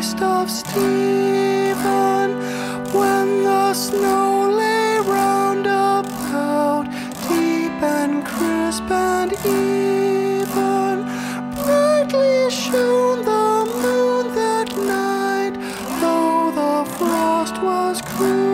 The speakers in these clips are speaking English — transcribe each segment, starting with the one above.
feast of Stephen when the snow lay round about, deep and crisp and even. Brightly shone the moon that night, though the frost was cruel.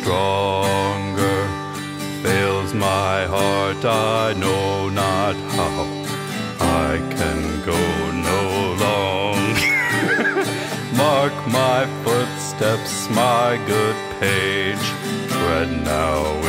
stronger. Fails my heart, I know not how. I can go no longer. Mark my footsteps, my good page. Tread now